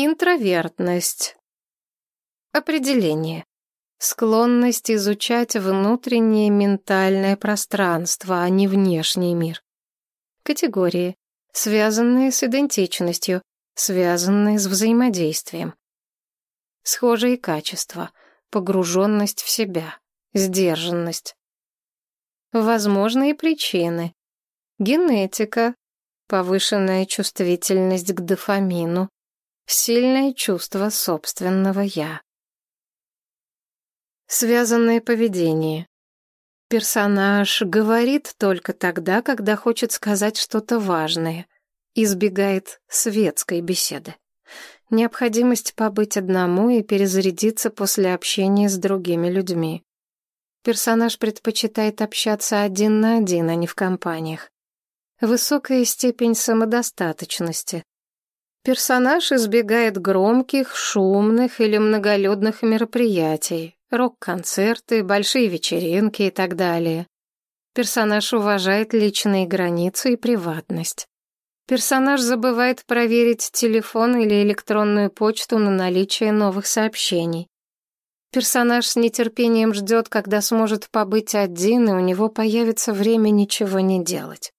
Интровертность. Определение. Склонность изучать внутреннее ментальное пространство, а не внешний мир. Категории. Связанные с идентичностью, связанные с взаимодействием. Схожие качества. Погруженность в себя. Сдержанность. Возможные причины. Генетика. Повышенная чувствительность к дофамину. Сильное чувство собственного «я». Связанное поведение. Персонаж говорит только тогда, когда хочет сказать что-то важное. Избегает светской беседы. Необходимость побыть одному и перезарядиться после общения с другими людьми. Персонаж предпочитает общаться один на один, а не в компаниях. Высокая степень самодостаточности. Персонаж избегает громких, шумных или многолюдных мероприятий, рок-концерты, большие вечеринки и так далее. Персонаж уважает личные границы и приватность. Персонаж забывает проверить телефон или электронную почту на наличие новых сообщений. Персонаж с нетерпением ждет, когда сможет побыть один, и у него появится время ничего не делать.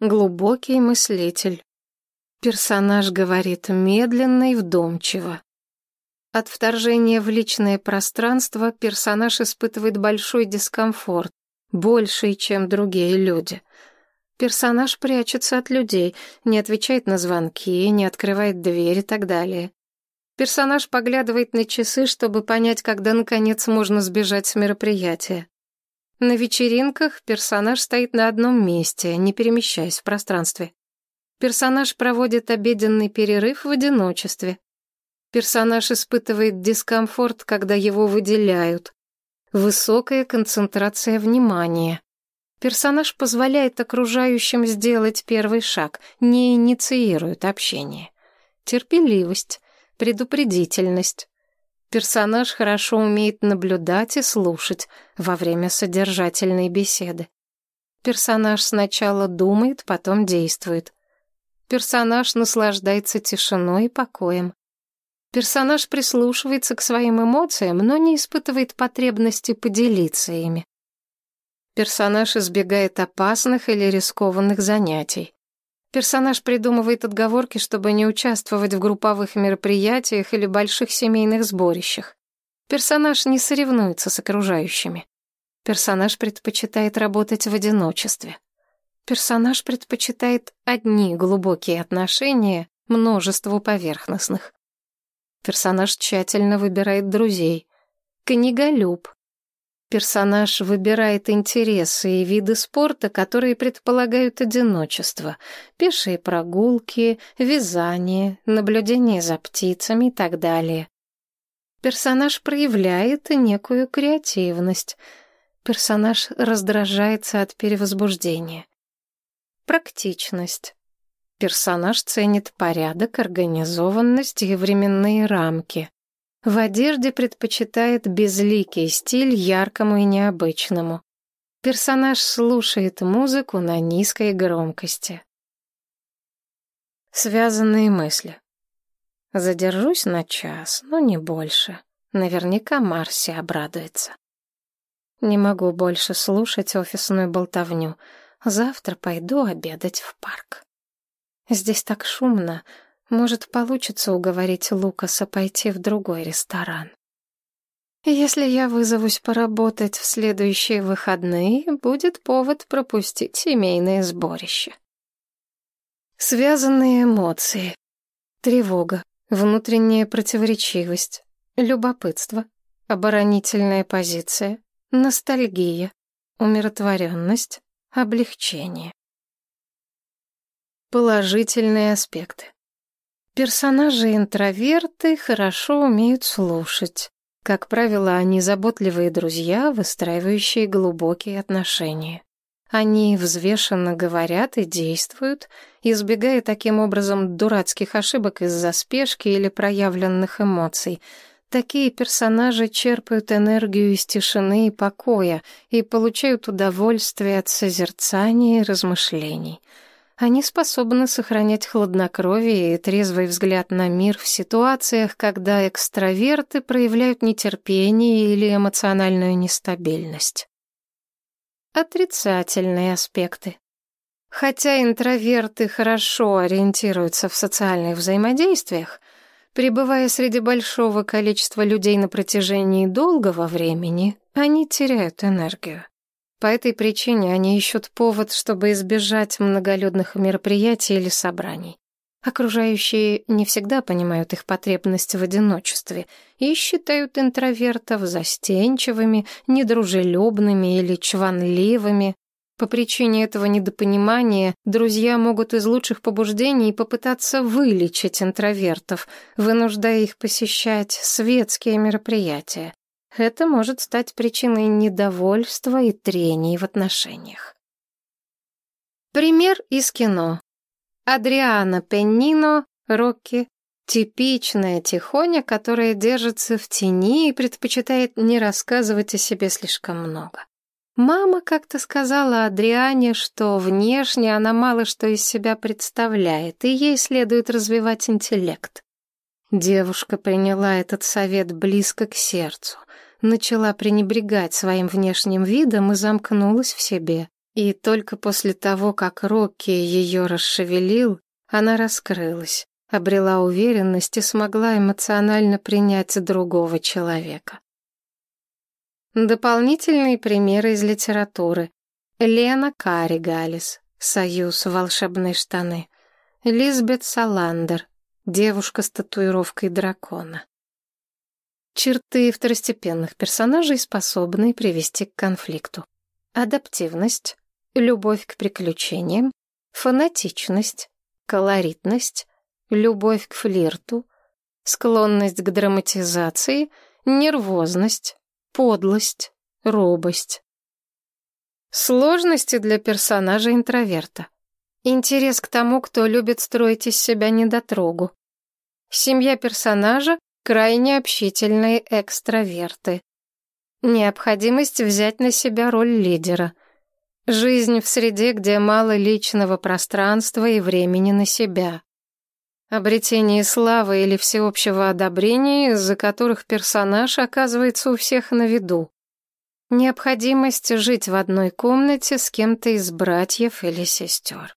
Глубокий мыслитель. Персонаж говорит медленно и вдумчиво. От вторжения в личное пространство персонаж испытывает большой дискомфорт, больший, чем другие люди. Персонаж прячется от людей, не отвечает на звонки, не открывает дверь и так далее. Персонаж поглядывает на часы, чтобы понять, когда, наконец, можно сбежать с мероприятия. На вечеринках персонаж стоит на одном месте, не перемещаясь в пространстве. Персонаж проводит обеденный перерыв в одиночестве. Персонаж испытывает дискомфорт, когда его выделяют. Высокая концентрация внимания. Персонаж позволяет окружающим сделать первый шаг, не инициирует общение. Терпеливость, предупредительность. Персонаж хорошо умеет наблюдать и слушать во время содержательной беседы. Персонаж сначала думает, потом действует. Персонаж наслаждается тишиной и покоем. Персонаж прислушивается к своим эмоциям, но не испытывает потребности поделиться ими. Персонаж избегает опасных или рискованных занятий. Персонаж придумывает отговорки, чтобы не участвовать в групповых мероприятиях или больших семейных сборищах. Персонаж не соревнуется с окружающими. Персонаж предпочитает работать в одиночестве. Персонаж предпочитает одни глубокие отношения множеству поверхностных. Персонаж тщательно выбирает друзей. Книголюб. Персонаж выбирает интересы и виды спорта, которые предполагают одиночество. Пешие прогулки, вязание, наблюдение за птицами и так далее. Персонаж проявляет некую креативность. Персонаж раздражается от перевозбуждения. Практичность. Персонаж ценит порядок, организованность и временные рамки. В одежде предпочитает безликий стиль яркому и необычному. Персонаж слушает музыку на низкой громкости. Связанные мысли. Задержусь на час, но не больше. Наверняка Марси обрадуется. Не могу больше слушать офисную болтовню. Завтра пойду обедать в парк. Здесь так шумно. Может, получится уговорить Лукаса пойти в другой ресторан. Если я вызовусь поработать в следующие выходные, будет повод пропустить семейное сборище. Связанные эмоции. Тревога, внутренняя противоречивость, любопытство, оборонительная позиция, ностальгия, умиротворенность, облегчение. Положительные аспекты. Персонажи-интроверты хорошо умеют слушать. Как правило, они заботливые друзья, выстраивающие глубокие отношения. Они взвешенно говорят и действуют, избегая таким образом дурацких ошибок из-за спешки или проявленных эмоций. Такие персонажи черпают энергию из тишины и покоя и получают удовольствие от созерцания и размышлений — Они способны сохранять хладнокровие и трезвый взгляд на мир в ситуациях, когда экстраверты проявляют нетерпение или эмоциональную нестабильность. Отрицательные аспекты. Хотя интроверты хорошо ориентируются в социальных взаимодействиях, пребывая среди большого количества людей на протяжении долгого времени, они теряют энергию. По этой причине они ищут повод, чтобы избежать многолюдных мероприятий или собраний. Окружающие не всегда понимают их потребность в одиночестве и считают интровертов застенчивыми, недружелюбными или чванливыми. По причине этого недопонимания друзья могут из лучших побуждений попытаться вылечить интровертов, вынуждая их посещать светские мероприятия. Это может стать причиной недовольства и трений в отношениях. Пример из кино. Адриана Пеннино, Рокки, типичная тихоня, которая держится в тени и предпочитает не рассказывать о себе слишком много. Мама как-то сказала Адриане, что внешне она мало что из себя представляет, и ей следует развивать интеллект. Девушка приняла этот совет близко к сердцу начала пренебрегать своим внешним видом и замкнулась в себе. И только после того, как Рокки ее расшевелил, она раскрылась, обрела уверенность и смогла эмоционально принять другого человека. Дополнительные примеры из литературы. Лена Каригалис, «Союз. Волшебные штаны». Лизбет Саландер, девушка с татуировкой дракона. Черты второстепенных персонажей, способные привести к конфликту. Адаптивность, любовь к приключениям, фанатичность, колоритность, любовь к флирту, склонность к драматизации, нервозность, подлость, робость. Сложности для персонажа интроверта. Интерес к тому, кто любит строить из себя недотрогу. Семья персонажа крайне общительные экстраверты. Необходимость взять на себя роль лидера. Жизнь в среде, где мало личного пространства и времени на себя. Обретение славы или всеобщего одобрения, из-за которых персонаж оказывается у всех на виду. Необходимость жить в одной комнате с кем-то из братьев или сестер.